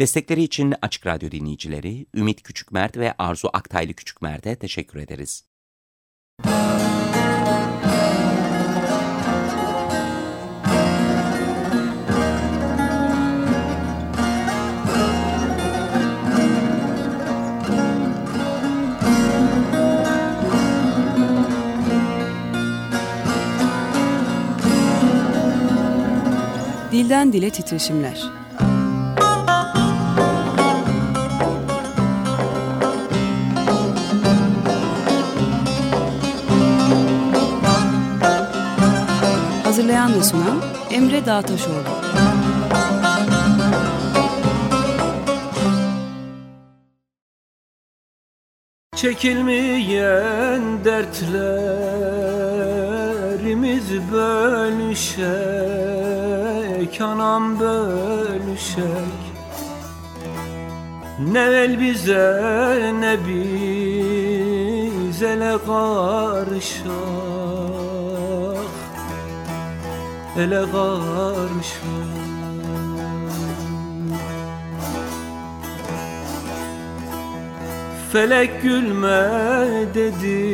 Destekleri için Açık Radyo dinleyicileri Ümit Küçükmert ve Arzu Aktaylı Küçükmert'e teşekkür ederiz. Dilden Dile Titreşimler Hazırlayan ve sunan Emre Dağtaşoğlu. Çekilmeyen dertlerimiz bölüşek Anam bölüşek Ne el bize ne biz ele karışak ele karşı Felek gülme dedi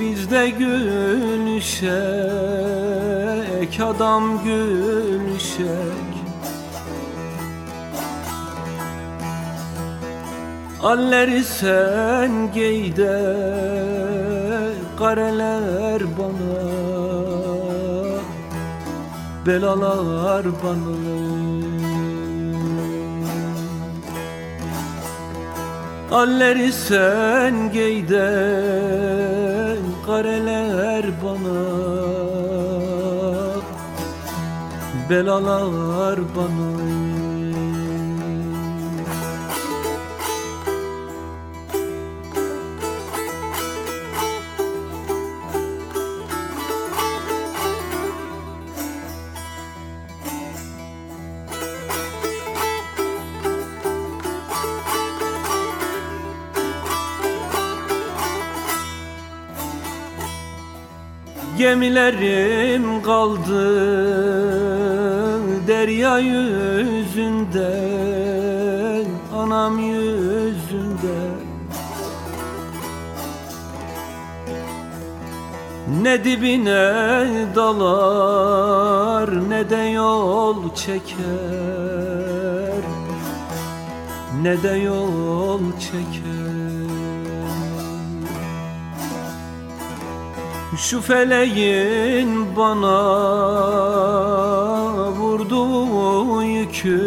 Biz de gülüşek Adam gülüşek. Alleri sen giyde Kareler bana belalar bana. Alleri sen giyden kareler bana. Belalar bana Gemilerim kaldı derya yüzünde Anam yüzünde. Ne dibine dalar ne de yol çeker. Ne de yol çeker Şu feleğin bana vurduğu yükü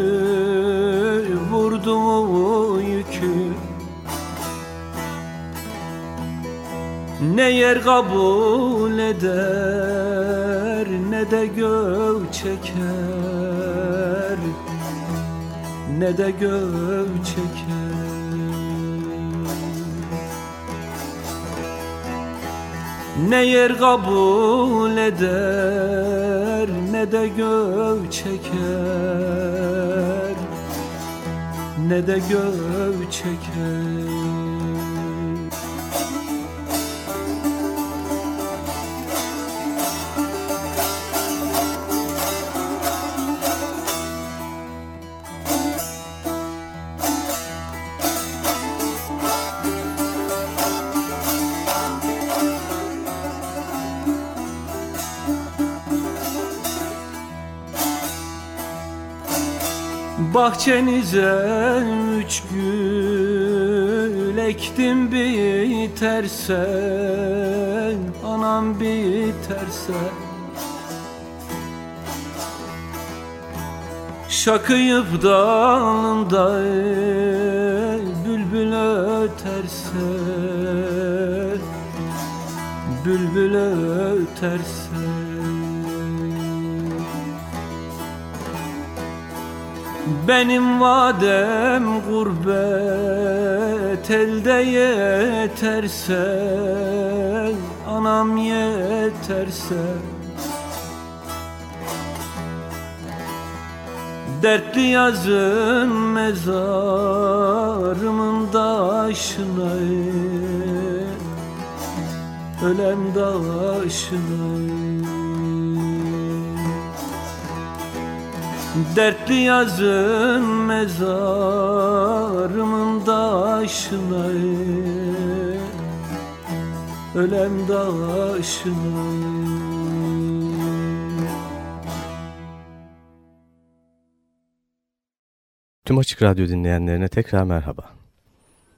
Vurduğu yükü. Ne yer kabul eder Ne de göv çeker. Ne de göv çeker Ne yer kabul eder ne de göv çeker. Ne de göv çeker Bahçenize üç gül ektim biterse Anam biterse. Şakıyıp dalında bülbül öterse Bülbül öterse Benim vadem gurbet elde yeterse Anam yeterse. Dertli yazın mezarımın taşına Ölem taşına Dertli yazın mezarımın taşına Ölem taşına Tüm Açık Radyo dinleyenlerine tekrar merhaba.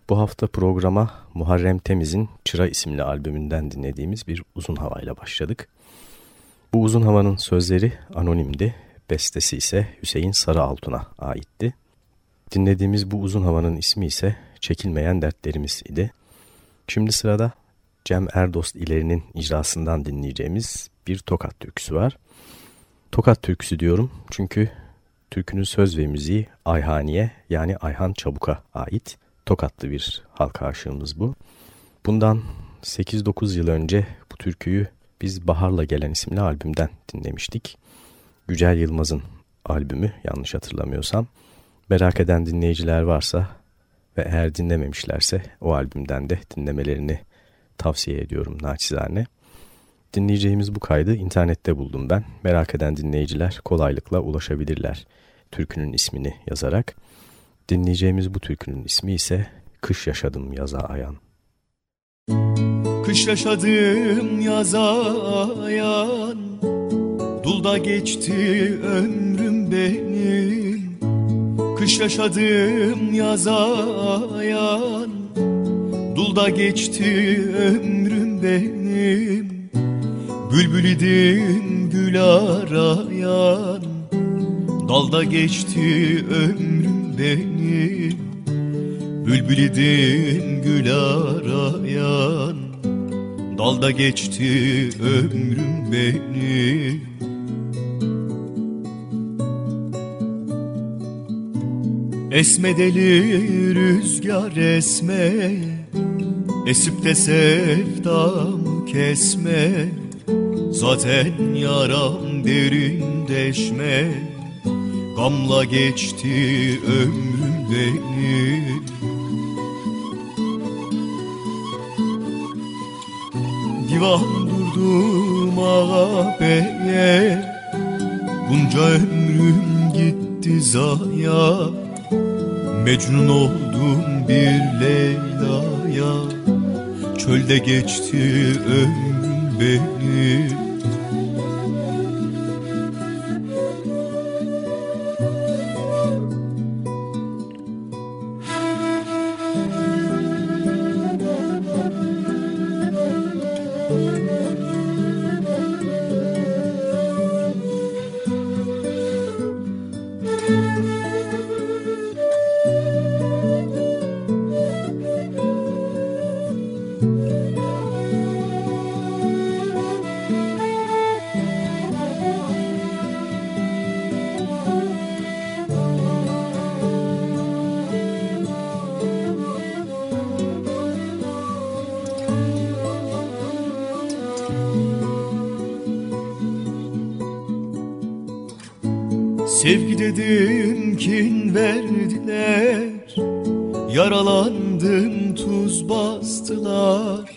Bu hafta programa Muharrem Temiz'in Çıra isimli albümünden dinlediğimiz bir uzun havayla başladık. Bu uzun havanın sözleri anonimdi, bestesi ise Hüseyin Sarıaltun'a aitti. Dinlediğimiz bu uzun havanın ismi ise Çekilmeyen Dertlerimiz idi. Şimdi sırada Cem Erdost ilerinin icrasından dinleyeceğimiz bir Tokat türküsü var. Tokat türküsü diyorum çünkü türkünün söz ve müziği Ayhani'ye yani Ayhan Çabuk'a ait. Tokatlı bir halka aşığımız bu. Bundan 8-9 yıl önce bu türküyü biz Bahar'la Gelen isimli albümden dinlemiştik. Yücel Yılmaz'ın albümü yanlış hatırlamıyorsam. Merak eden dinleyiciler varsa ve eğer dinlememişlerse o albümden de dinlemelerini tavsiye ediyorum naçizane. Dinleyeceğimiz bu kaydı internette buldum ben. Merak eden dinleyiciler kolaylıkla ulaşabilirler türkünün ismini yazarak. Dinleyeceğimiz bu türkünün ismi ise Kış Yaşadım Yaza Ayan. Kış yaşadım yaza ayan Dulda geçti ömrüm benim. Kış yaşadım yaza ayan. Dulda geçti ömrüm benim. Bülbül idim gül arayan Dalda geçti ömrüm benim. Bülbül idim gül arayan Dalda geçti ömrüm benim Esme deli rüzgar esme Esip de sevdam kesme. Zaten yaram derin deşme Gamla geçti ömrüm benim Divan durdum ağa beye Bunca ömrüm gitti zaya Mecnun oldum bir Leyla'ya. Çölde geçti ömrüm benim Sevgi dedim kin verdiler Yaralandım tuz bastılar.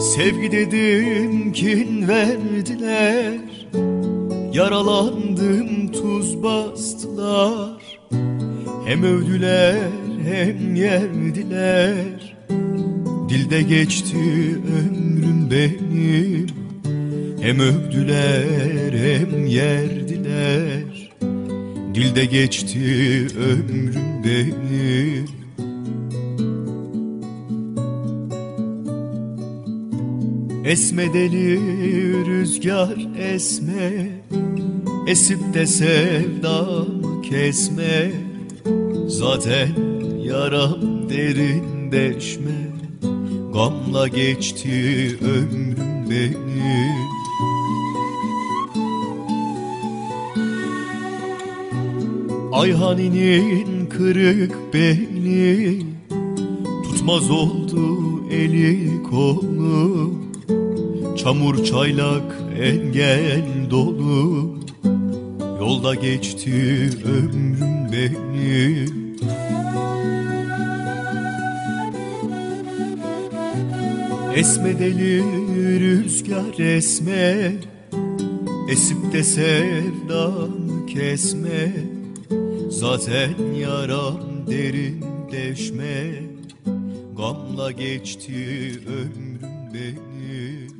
Sevgi dedim kin verdiler Yaralandım tuz bastılar. Hem övdüler hem yerdiler. Dilde geçti ömrüm benim. Hem övdüler hem yerdiler Dilde geçti ömrüm benim Esme deli rüzgar esme. Esip de sevdam kesme. Zaten yaram derin deşme Gamla geçti ömrüm benim Ayhaninin kırık beni Tutmaz oldu eli kolu. Çamur çaylak engel dolu Yolda geçti ömrüm benim Esme deli rüzgar esme Esip de sevdam kesme Zaten yaram derin deşme Gamla geçti ömrüm benim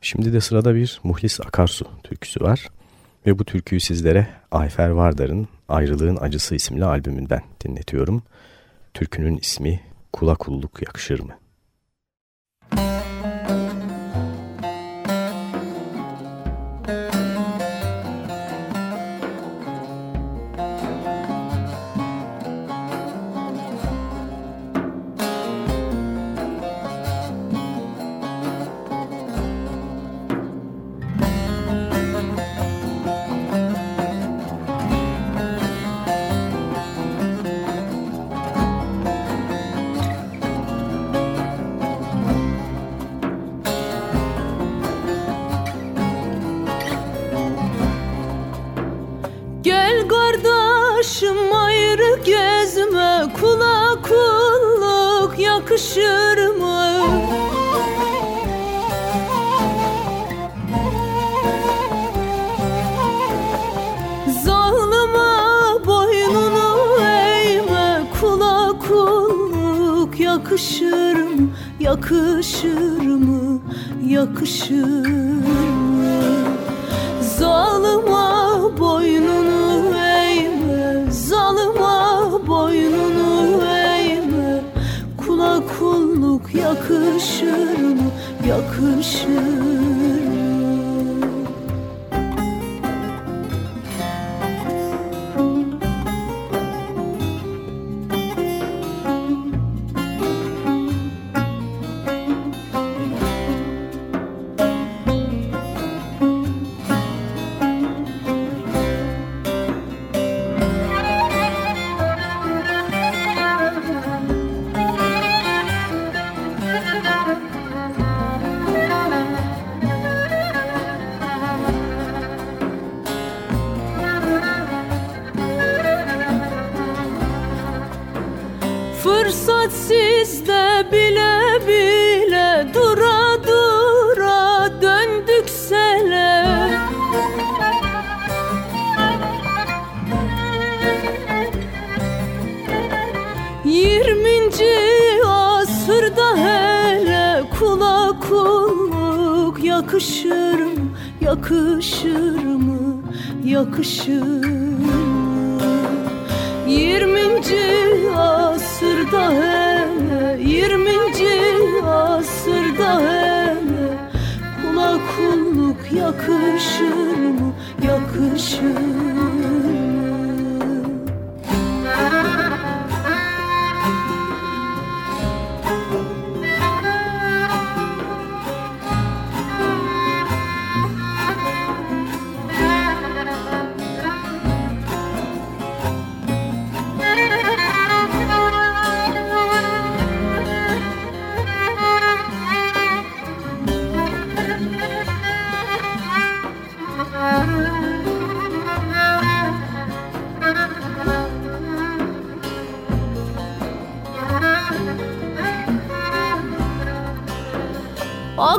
Şimdi de sırada bir Muhlis Akarsu türküsü var. Ve bu türküyü sizlere Ayfer Vardar'ın Ayrılığın Acısı isimli albümünden dinletiyorum. Türkünün ismi Kula Kulluk Yakışır mı?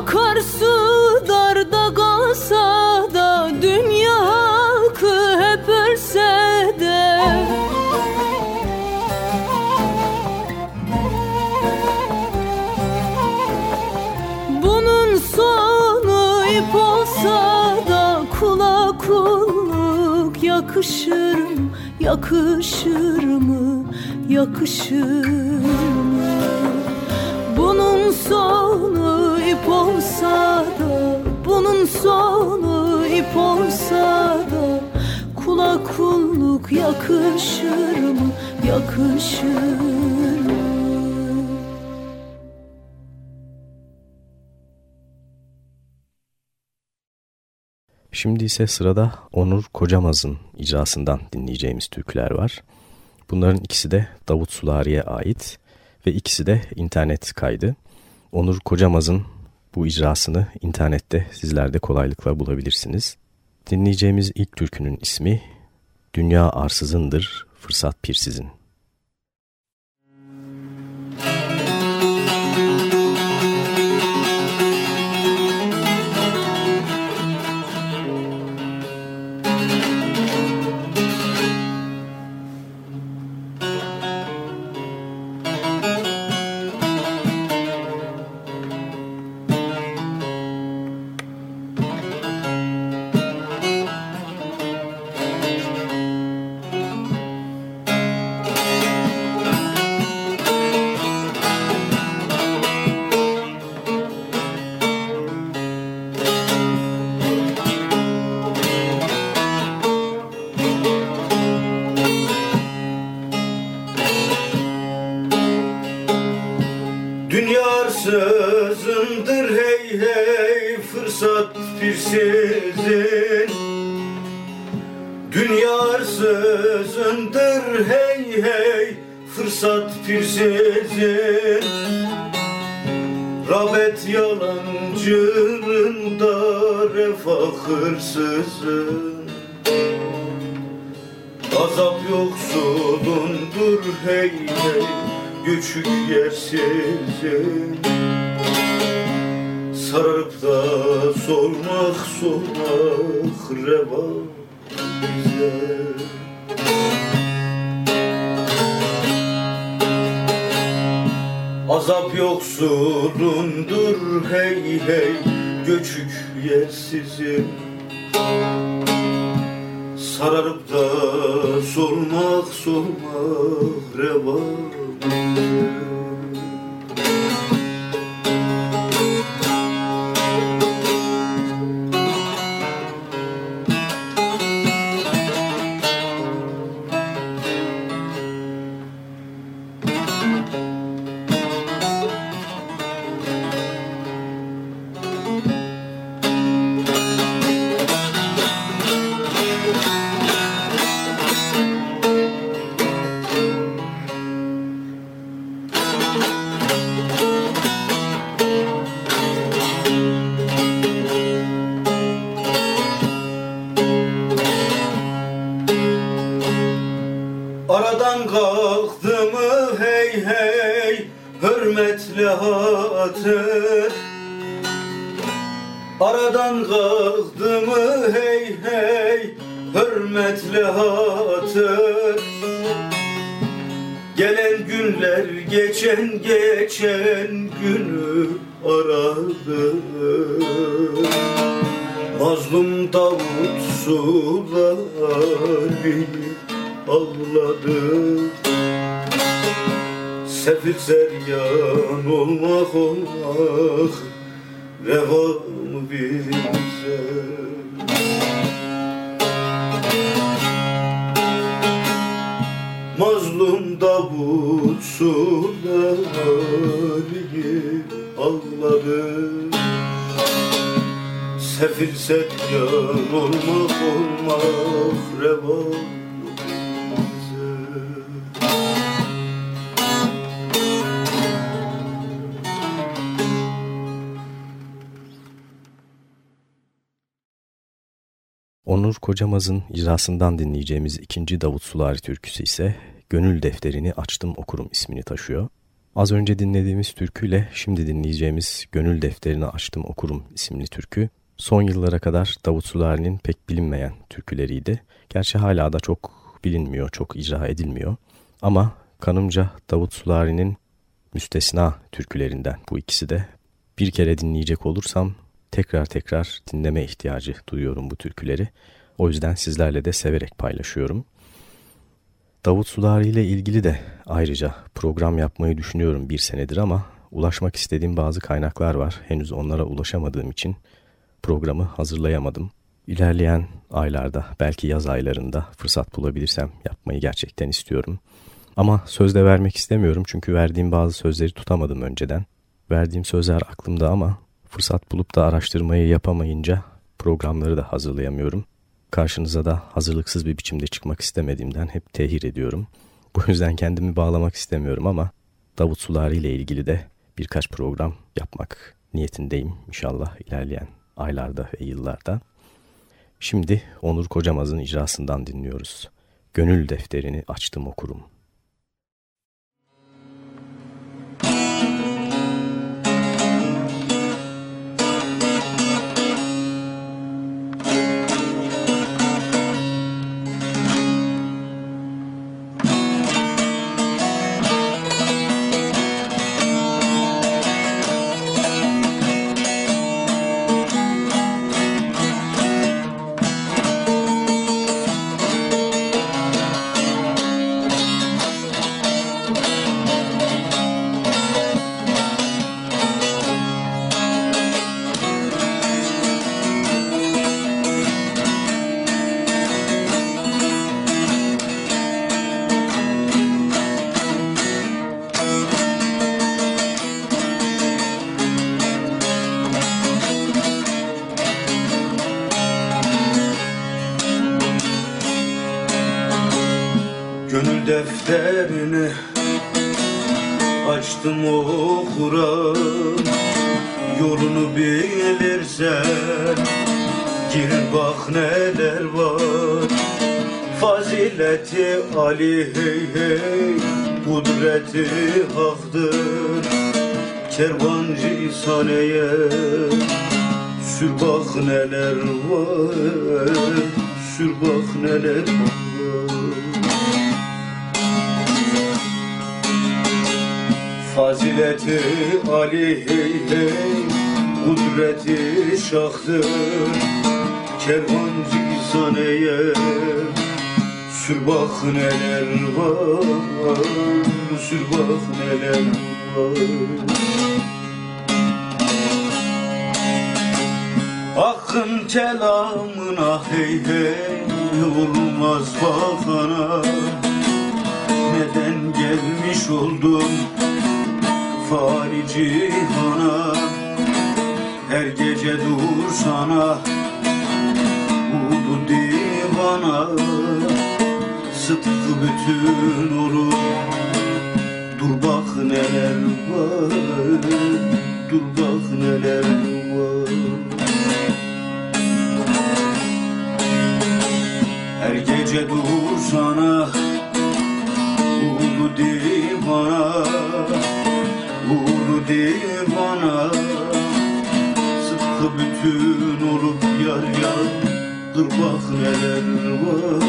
Akarsu darda kalsa da dünya halkı hep ölse de Bunun sonu ip olsa da kula kulluk yakışır mı, yakışır mı, yakışır mı? Bunun sonu ip olsa da Bunun sonu ip olsa da Kula kulluk yakışır mı? Yakışır mı? Şimdi ise sırada Onur Kocamaz'ın icrasından dinleyeceğimiz türküler var. Bunların ikisi de Davut Sulari'ye ait ve ikisi de internet kaydı. Onur Kocamaz'ın bu icrasını internette sizler de kolaylıkla bulabilirsiniz. Dinleyeceğimiz ilk türkünün ismi Dünya Arsızındır, Fırsat Pirsizin. Onur Kocamaz'ın icrasından dinleyeceğimiz ikinci Davut Sulari türküsü ise Gönül Defterini Açtım Okurum ismini taşıyor. Az önce dinlediğimiz türküyle şimdi dinleyeceğimiz Gönül Defterini Açtım Okurum isimli türkü son yıllara kadar Davut Sulari'nin pek bilinmeyen türküleriydi. Gerçi hala da çok bilinmiyor, çok icra edilmiyor. Ama kanımca Davut Sulari'nin müstesna türkülerinden bu ikisi de bir kere dinleyecek olursam tekrar tekrar dinleme ihtiyacı duyuyorum bu türküleri. O yüzden sizlerle de severek paylaşıyorum. Davut Sulari ile ilgili de ayrıca program yapmayı düşünüyorum bir senedir ama ulaşmak istediğim bazı kaynaklar var. Henüz onlara ulaşamadığım için programı hazırlayamadım. İlerleyen aylarda belki yaz aylarında fırsat bulabilirsem yapmayı gerçekten istiyorum. Ama sözde vermek istemiyorum çünkü verdiğim bazı sözleri tutamadım önceden. Verdiğim sözler aklımda ama fırsat bulup da araştırmayı yapamayınca programları da hazırlayamıyorum. Karşınıza da hazırlıksız bir biçimde çıkmak istemediğimden hep tehir ediyorum. Bu yüzden kendimi bağlamak istemiyorum ama Davut Sulari ile ilgili de birkaç program yapmak niyetindeyim inşallah ilerleyen aylarda ve yıllarda. Şimdi Onur Kocamaz'ın icrasından dinliyoruz. Gönül defterini açtım okurum. Saneye Sür bak neler var Sür bak neler var. Fazileti Ali hey hey Kudreti şahtır Kervancı saneye Sür bak neler var Sür bak neler var gelmiş oldum Fani cihana. Her gece dur sana Ulu divana. Sıtkı bütün olur Dur bak neler var Dur bak neler var. Her gece dur sana Ulu divana Ulu divana Sıtkı bütün olup yar yar Dur bak neler var.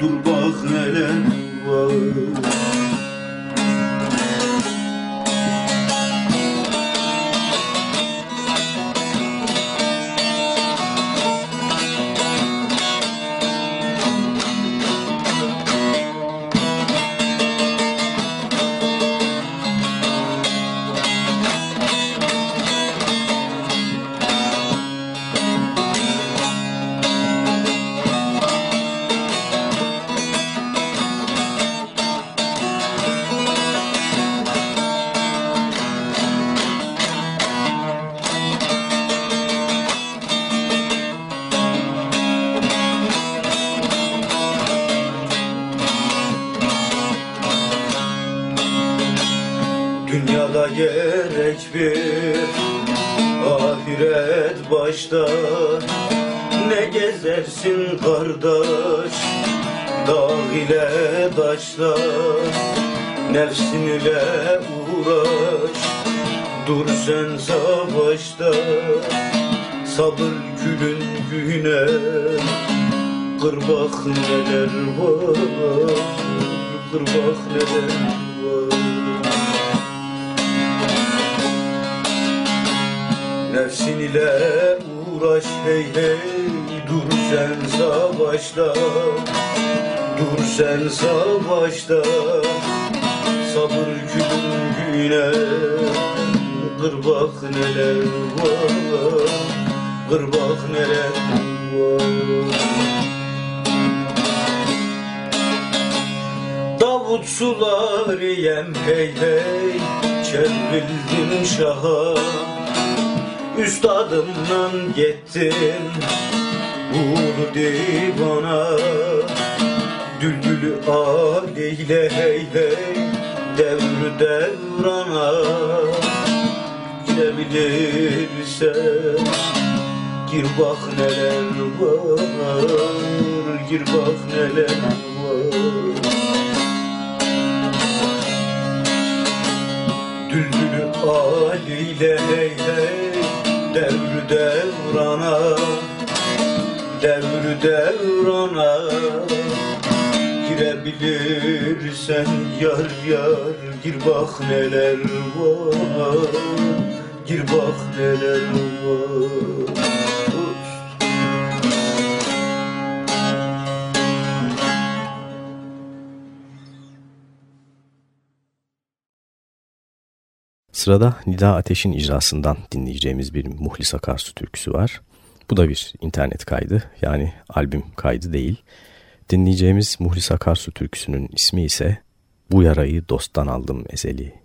Dur bak neler var Ne gezersin kardeş. Dağ ile taşla Nefsin ile uğraş. Dur sen savaşta Sabır külün güne. Kır bak neler var Kır bak neler var. Nefsin ile uğraş hey hey sen savaşta Dur sen savaşta. Sabır külün güne Kır bak neler var Kır bak neler var. Davut sular yem hey hey Çevrildim şaha. Üstadımdan gittim Ulu divana Düldülü ağabeyle hey hey Devr devrana Girebilirsen Gir bak neler var Gir bak neler var. Düldülü aliyle hey hey Devr devrana Devr devrana Girebilirsen yar yar Gir bak neler var Gir bak neler var Sırada Nida Ateş'in icrasından dinleyeceğimiz bir Muhlis Akarsu türküsü var. Bu da bir internet kaydı yani albüm kaydı değil. Dinleyeceğimiz Muhlis Akarsu türküsünün ismi ise Bu Yarayı Dosttan Aldım Ezeli.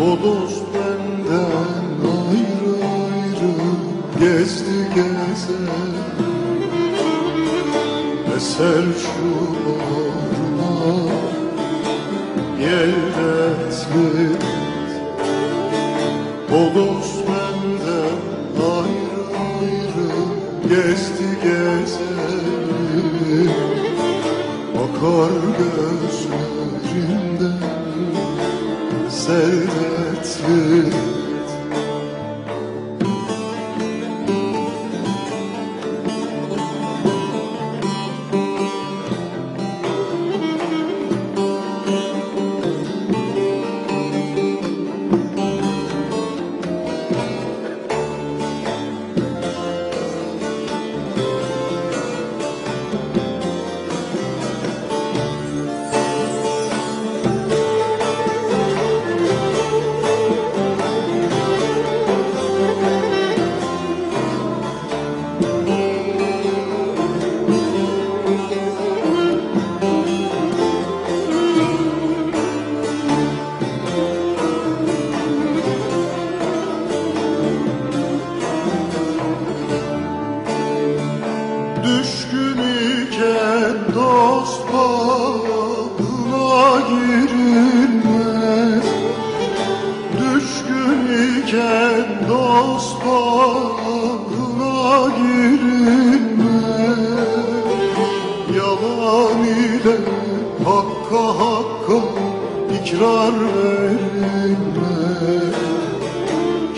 O dost benden ayrı ayrı Gezdi gezer Eser şu bağrıma Gel dertli O dost benden ayrı ayrı Gezdi gezer Akar gözlerimden Sevdetli hakka hakka ikrar verilmez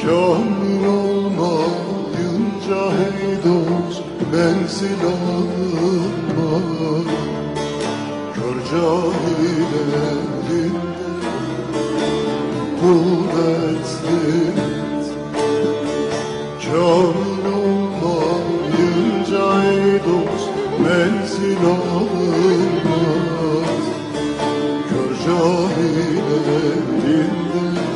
Kamil olmayınca hey dost menzil alınmaz Kör cahil kul dertli Kamil olmayınca ey dost menzil alınmaz cahil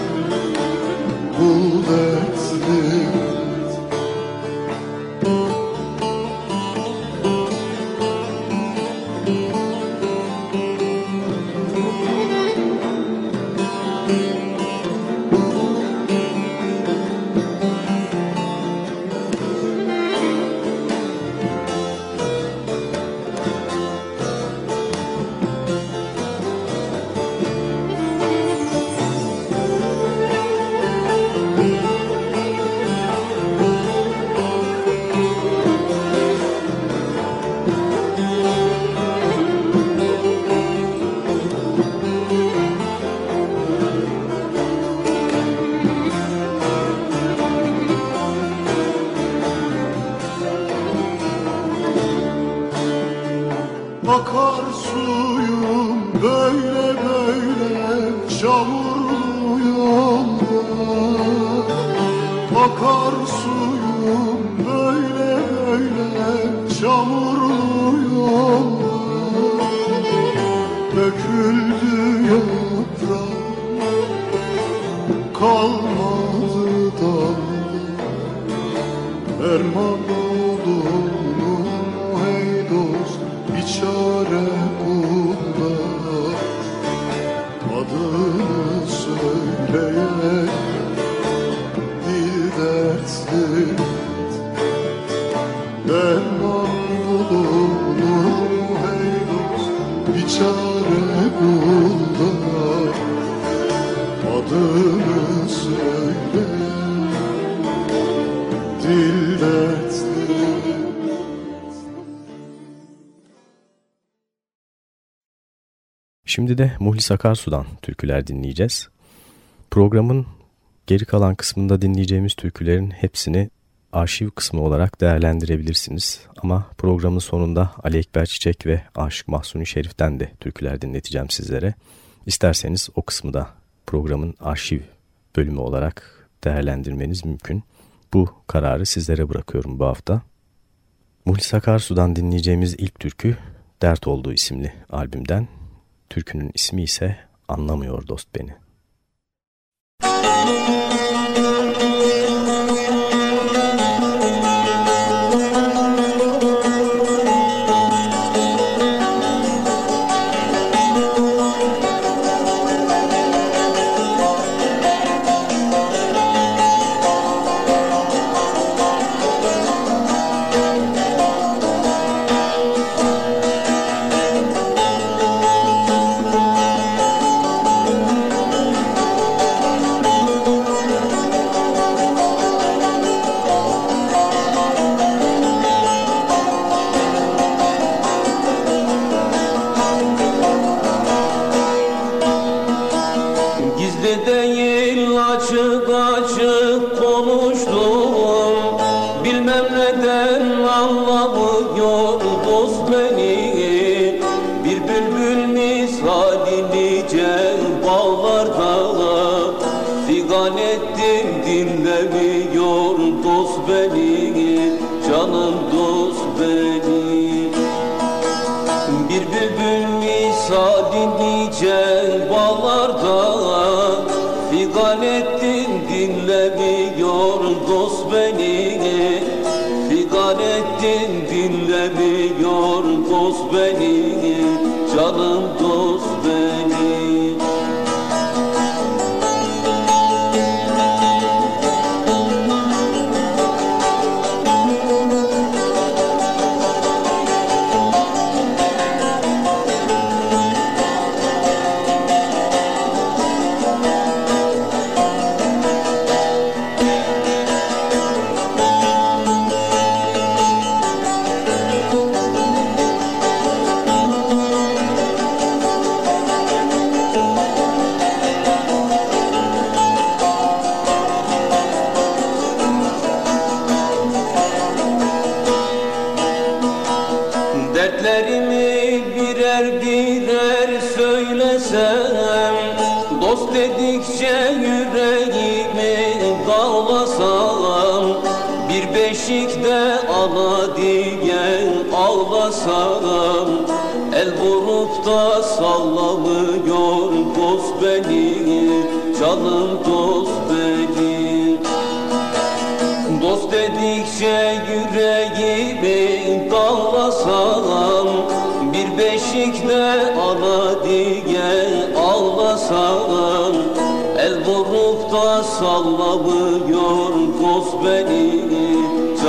böyle çamurlu yolda Döküldü yaprağım kalmadı dalda Derman Şimdi de Muhlis Akarsu'dan türküler dinleyeceğiz. Programın geri kalan kısmında dinleyeceğimiz türkülerin hepsini arşiv kısmı olarak değerlendirebilirsiniz. Ama programın sonunda Ali Ekber Çiçek ve Aşık Mahsuni Şerif'ten de türküler dinleteceğim sizlere. İsterseniz o kısmı da programın arşiv bölümü olarak değerlendirmeniz mümkün. Bu kararı sizlere bırakıyorum bu hafta. Muhlis Akarsu'dan dinleyeceğimiz ilk türkü Dert Olduğu isimli albümden. Türkünün ismi ise Anlamıyor Dost Beni.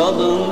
Kadın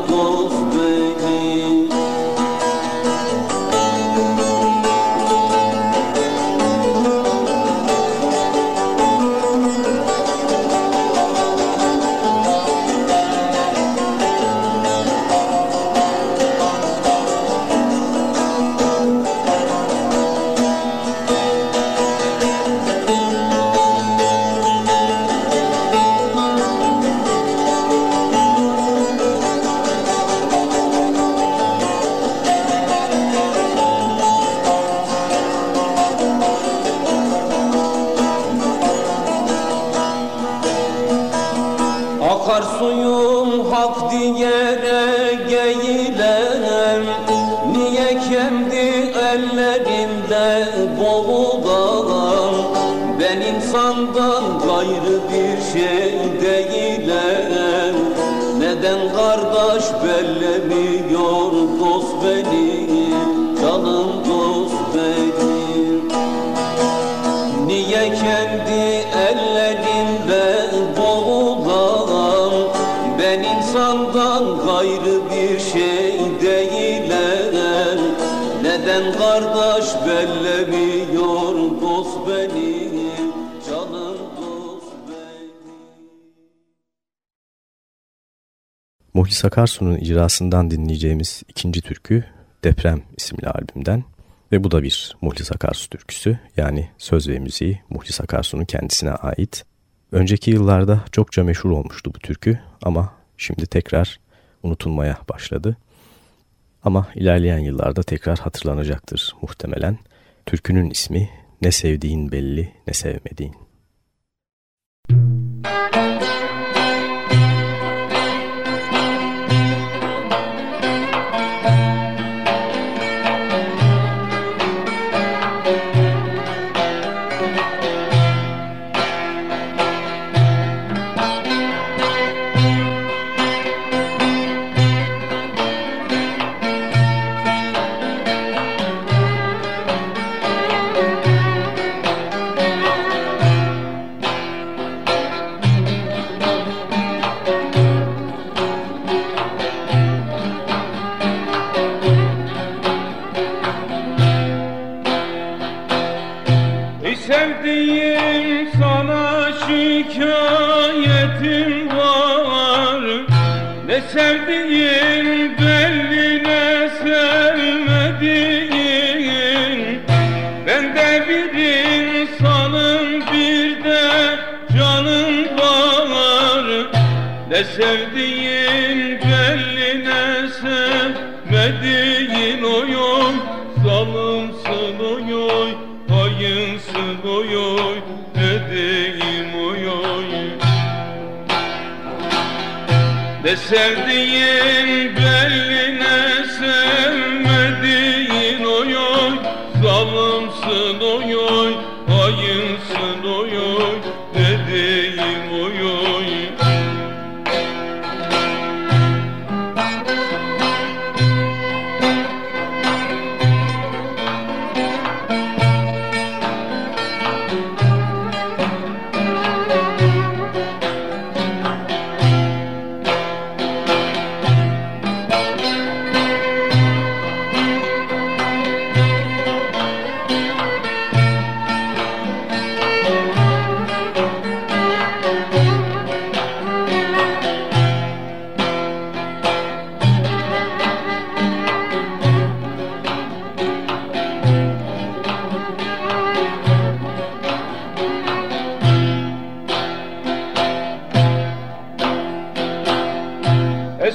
ellerinde boğulam Ben insandan gayrı bir şey değilim Neden kardeş bellemiyor Muhlis Akarsu'nun icrasından dinleyeceğimiz ikinci türkü Deprem isimli albümden ve bu da bir Muhlis Akarsu türküsü yani söz ve müziği Muhlis Akarsu'nun kendisine ait. Önceki yıllarda çokça meşhur olmuştu bu türkü ama şimdi tekrar unutulmaya başladı. Ama ilerleyen yıllarda tekrar hatırlanacaktır muhtemelen. Türkünün ismi Ne Sevdiğin Belli Ne Sevmediğin. Sevdiğin Ne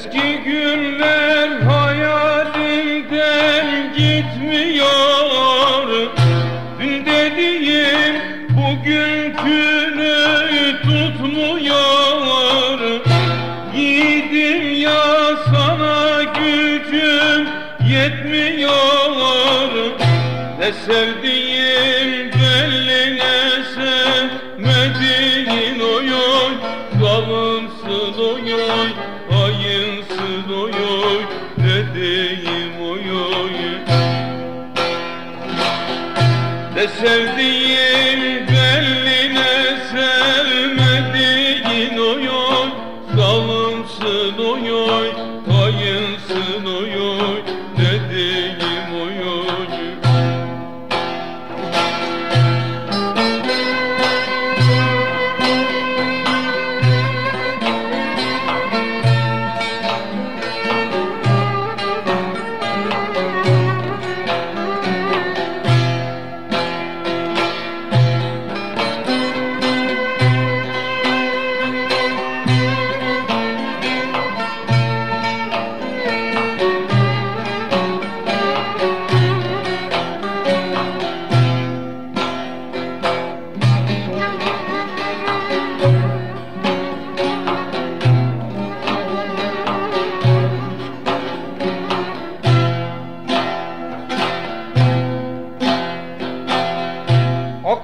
Eski günler hayalimden gitmiyor. Dün dediğim bugünkünü tutmuyor. Yiğidim ya sana gücüm yetmiyor. Ne sevdiğim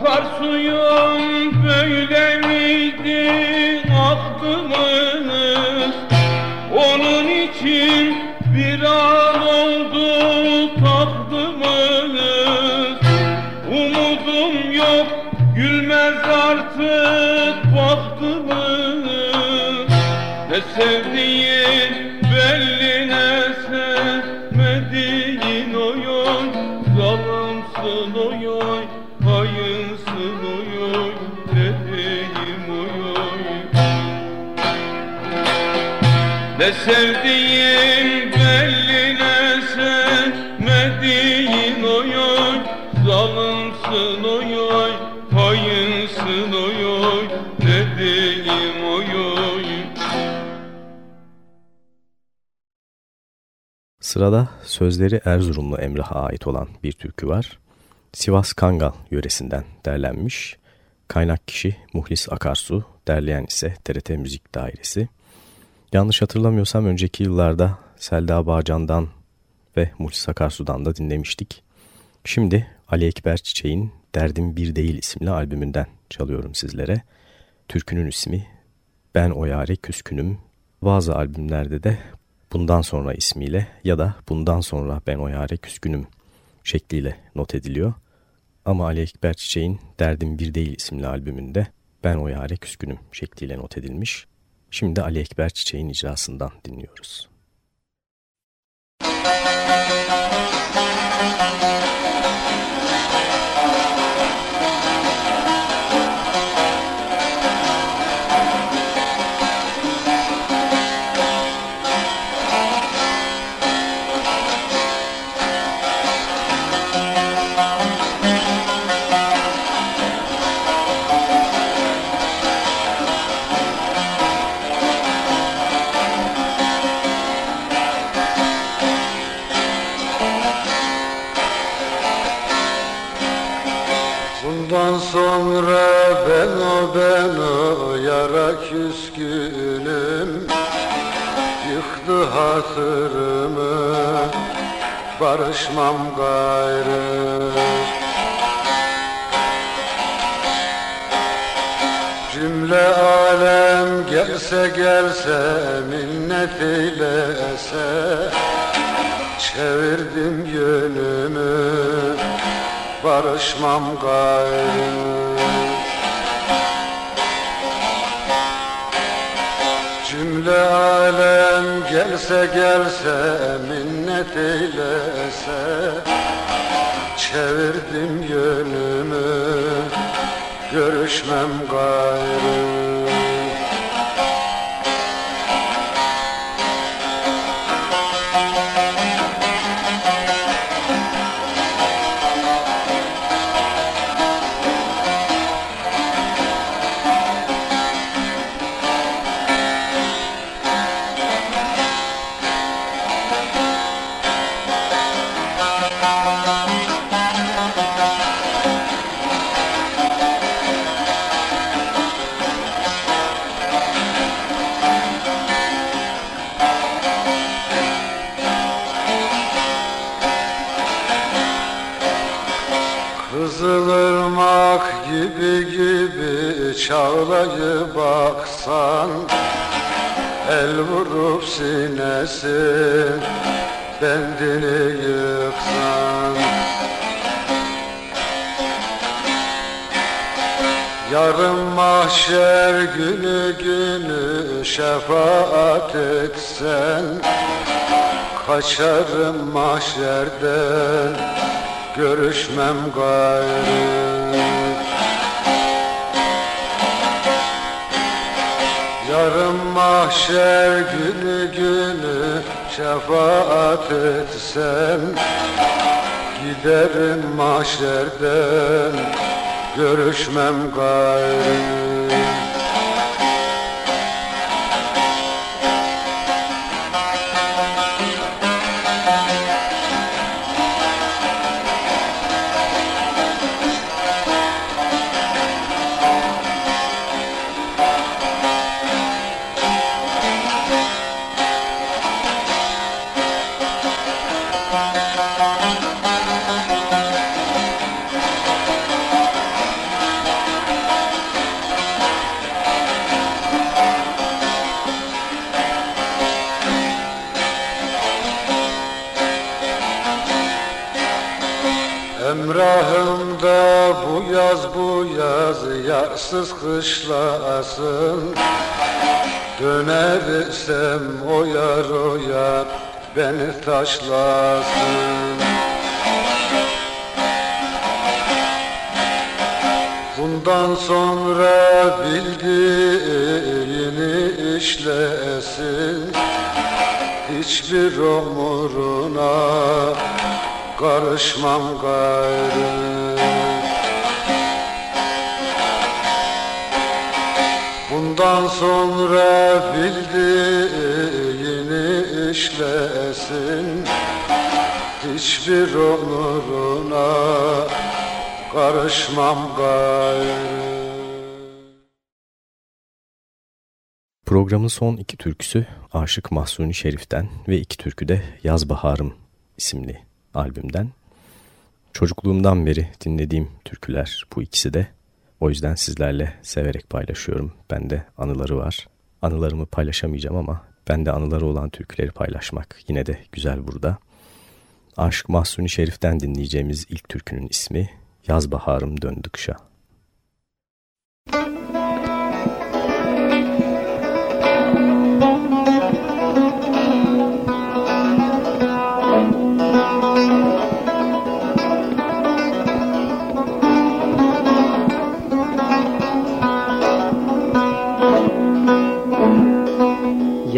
Akarsuyum böyle Ne sevdiğin belli ne sevmediğin oy oy Zalimsin oy oy Hayınsın oy oy Dediğim oy oy Sırada sözleri Erzurumlu Emrah'a ait olan bir türkü var. Sivas Kangal yöresinden derlenmiş. Kaynak kişi Muhlis Akarsu, derleyen ise TRT Müzik Dairesi. Yanlış hatırlamıyorsam önceki yıllarda Selda Bağcan'dan ve Muhlis Akarsu'dan da dinlemiştik. Şimdi Ali Ekber Çiçek'in Derdim Bir Değil isimli albümünden çalıyorum sizlere. Türkünün ismi Ben O Yare Küskünüm. Bazı albümlerde de bundan sonra ismiyle ya da bundan sonra ben o yare küskünüm şekliyle not ediliyor. Ama Ali Ekber Çiçek'in Derdim Bir Değil isimli albümünde ben o yare küskünüm şekliyle not edilmiş. Şimdi Ali Ekber Çiçek'in icrasından dinliyoruz. Bundan gayrı. Cümle alem gelse gelse minnet eylese Çevirdim yönümü görüşmem gibi çağlayı baksan El vurup sinesi bendini yıksan. Yarın mahşer günü günü şefaat etsen Kaçarım mahşerden görüşmem gayrı mahşer günü günü şefaat etsen Giderim mahşerden görüşmem gayrı yaz yarsız kışlasın Dönersem o yar o yar beni taşlasın. Bundan sonra bildiğini işlesin. Hiçbir umuruna karışmam gayrı Bundan sonra bildiğini işlesin Hiçbir onuruna karışmam gayrı Programın son iki türküsü Aşık Mahsuni Şerif'ten ve iki türkü de Yaz Baharım isimli albümden. Çocukluğumdan beri dinlediğim türküler bu ikisi de. O yüzden sizlerle severek paylaşıyorum. Bende anıları var. Anılarımı paylaşamayacağım ama bende anıları olan türküleri paylaşmak yine de güzel burada. Aşık Mahsuni Şerif'ten dinleyeceğimiz ilk türkünün ismi Yaz Baharım Döndü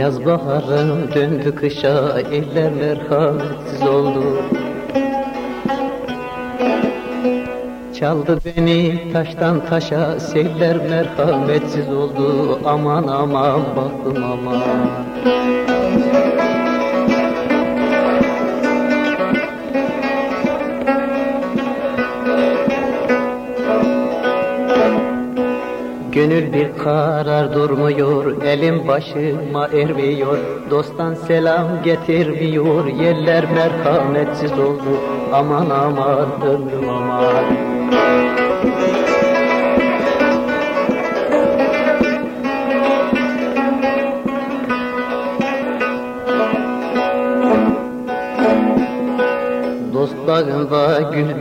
Yaz baharım döndü kışa Eller merhametsiz oldu. Çaldı beni taştan taşa Seller merhametsiz oldu. Aman aman baktım aman Gönül bir karar durmuyor Elim başıma ermiyor. Dosttan selam getirmiyor Yerler merhametsiz oldu. Aman aman ömrüm aman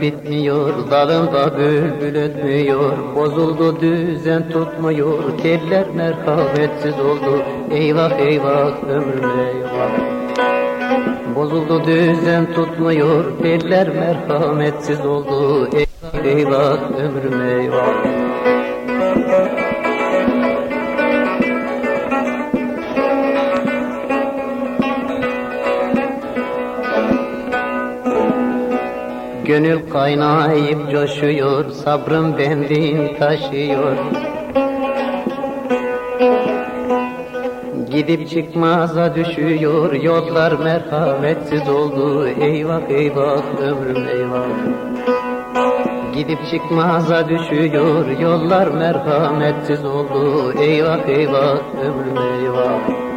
bitmiyor, dalında bülbül ötmüyor Bozuldu düzen tutmuyor, teller merhametsiz oldu Eyvah eyvah ömrüm eyvah. Bozuldu düzen tutmuyor, teller merhametsiz oldu Eyvah eyvah ömrüm eyvah Gönül kaynayıp coşuyor, sabrım bendin taşıyor. Gidip çıkmaza düşüyor, yollar merhametsiz oldu. Eyvah eyvah ömrüm eyvah. Gidip çıkmaza düşüyor, yollar merhametsiz oldu. Eyvah eyvah ömrüm eyvah.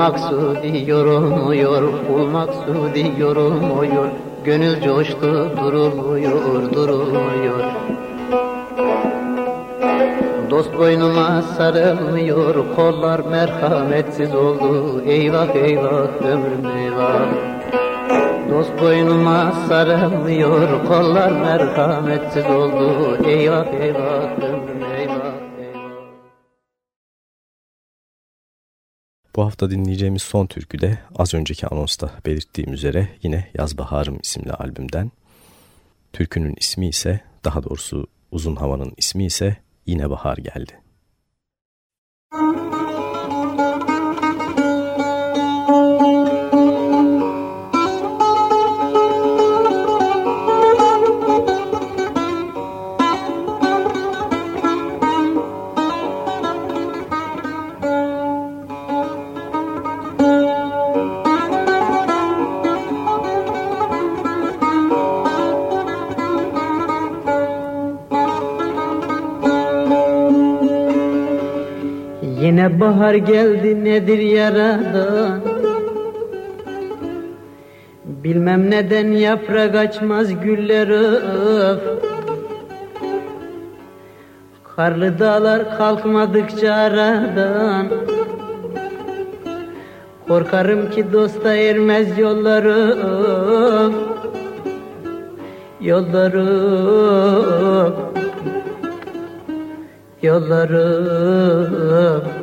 Maksudi yorulmuyor, kul maksudi yorulmuyor Gönül coştu durulmuyor, durulmuyor. Dost boynuma sarılmıyor, kollar merhametsiz oldu. Eyvah eyvah ömrüm eyvah. Dost boynuma sarılmıyor, kollar merhametsiz oldu. Eyvah eyvah Bu hafta dinleyeceğimiz son türkü de az önceki anonsta belirttiğim üzere yine Yaz Baharım isimli albümden. Türkünün ismi ise daha doğrusu uzun havanın ismi ise Yine Bahar Geldi. Müzik Bahar geldi nedir yaradan? Bilmem neden yaprak açmaz güller öf. Karlı dağlar kalkmadıkça aradan. Korkarım ki dosta ermez yollarım Yollarım Yollarım Yolları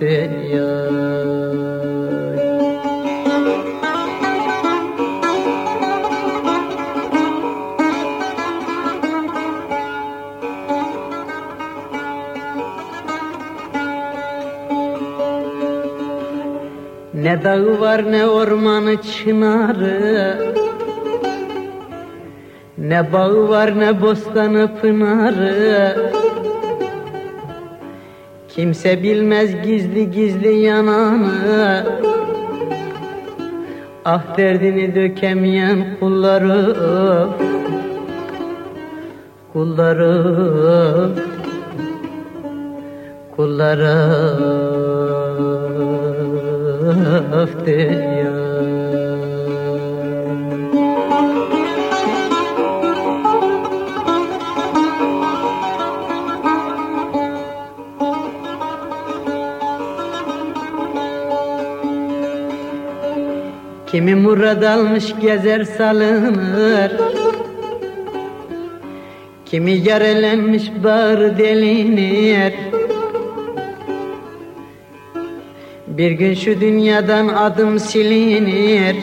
dünya. Ne dağı var ne ormanı çınarı ne bağı var ne bostanı pınarı. Kimse bilmez gizli gizli yananı. Ah derdini dökemeyen kulları. Kulları. Kulları. Dünya Kimi murad almış gezer salınır? Kimi yarelenmiş bağrı delinir Bir gün şu dünyadan adım silinir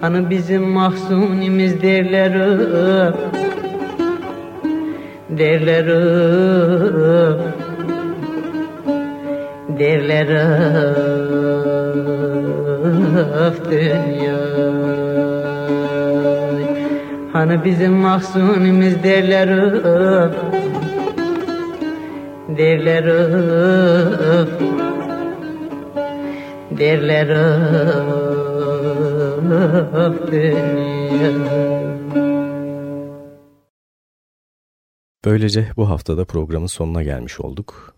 Hani bizim mahzunimiz derler Derler Derler öf dünya Hani bizim mahzunimiz derler öf Derler öf Derler öf dünya Böylece bu haftada programın sonuna gelmiş olduk.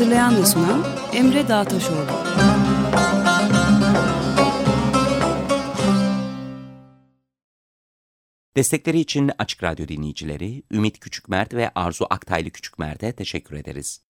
Hazırlayan ve sunan Emre Dağtaşoğlu. Destekleri için Açık Radyo dinleyicileri Ümit Küçükmert ve Arzu Aktaylı Küçükmert'e teşekkür ederiz.